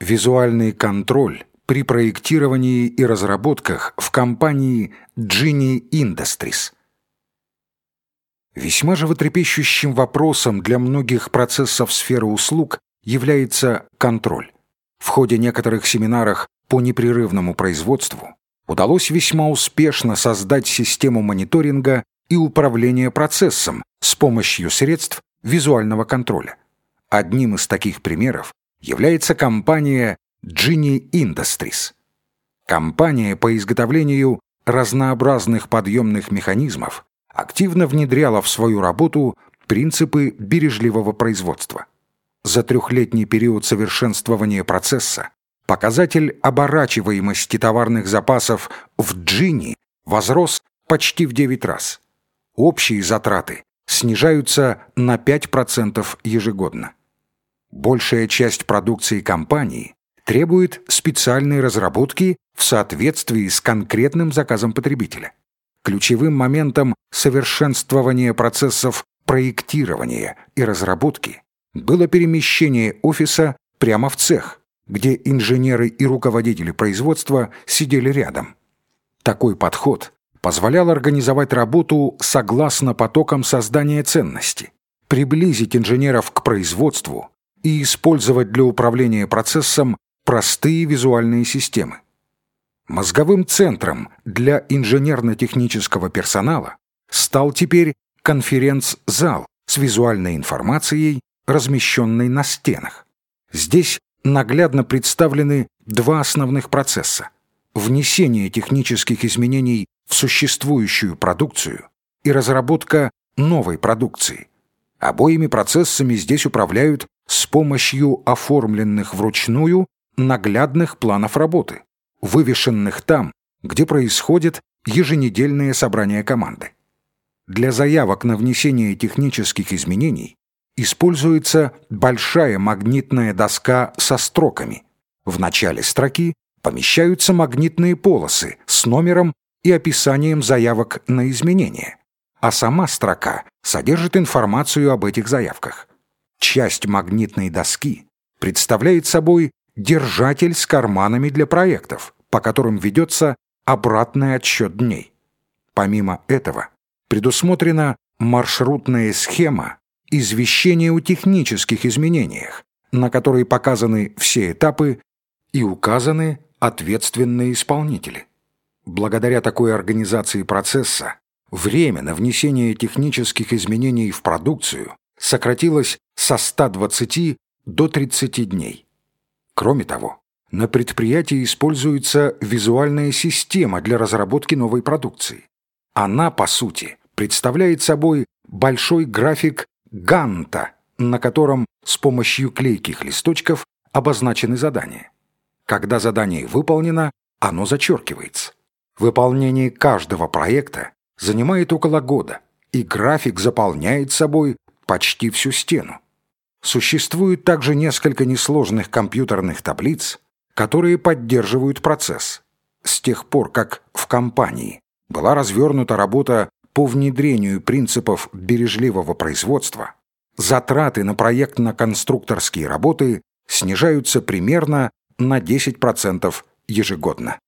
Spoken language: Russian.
Визуальный контроль при проектировании и разработках в компании Genie Industries. Весьма животрепещущим вопросом для многих процессов сферы услуг является контроль. В ходе некоторых семинаров по непрерывному производству удалось весьма успешно создать систему мониторинга и управления процессом с помощью средств визуального контроля. Одним из таких примеров является компания Genie Industries. Компания по изготовлению разнообразных подъемных механизмов активно внедряла в свою работу принципы бережливого производства. За трехлетний период совершенствования процесса показатель оборачиваемости товарных запасов в Джинни возрос почти в 9 раз. Общие затраты снижаются на 5% ежегодно. Большая часть продукции компании требует специальной разработки в соответствии с конкретным заказом потребителя. Ключевым моментом совершенствования процессов проектирования и разработки было перемещение офиса прямо в цех, где инженеры и руководители производства сидели рядом. Такой подход позволял организовать работу согласно потокам создания ценности, приблизить инженеров к производству и использовать для управления процессом простые визуальные системы. Мозговым центром для инженерно-технического персонала стал теперь конференц-зал с визуальной информацией, размещенной на стенах. Здесь наглядно представлены два основных процесса – внесение технических изменений в существующую продукцию и разработка новой продукции. Обоими процессами здесь управляют с помощью оформленных вручную наглядных планов работы, вывешенных там, где происходит еженедельное собрание команды. Для заявок на внесение технических изменений используется большая магнитная доска со строками. В начале строки помещаются магнитные полосы с номером и описанием заявок на изменения, а сама строка содержит информацию об этих заявках. Часть магнитной доски представляет собой держатель с карманами для проектов, по которым ведется обратный отсчет дней. Помимо этого, предусмотрена маршрутная схема извещения о технических изменениях, на которой показаны все этапы и указаны ответственные исполнители. Благодаря такой организации процесса время на внесение технических изменений в продукцию сократилось со 120 до 30 дней. Кроме того, на предприятии используется визуальная система для разработки новой продукции. Она, по сути, представляет собой большой график Ганта, на котором с помощью клейких листочков обозначены задания. Когда задание выполнено, оно зачеркивается. Выполнение каждого проекта занимает около года, и график заполняет собой почти всю стену. Существует также несколько несложных компьютерных таблиц, которые поддерживают процесс. С тех пор, как в компании была развернута работа по внедрению принципов бережливого производства, затраты на проектно-конструкторские работы снижаются примерно на 10% ежегодно.